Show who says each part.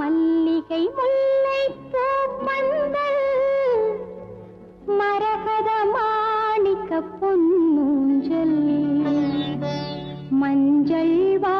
Speaker 1: மல்லிகை முல்லை பூப்பந்தல் மரகத மாணிக்க பொன்மூஞ்சல் மஞ்சள் வா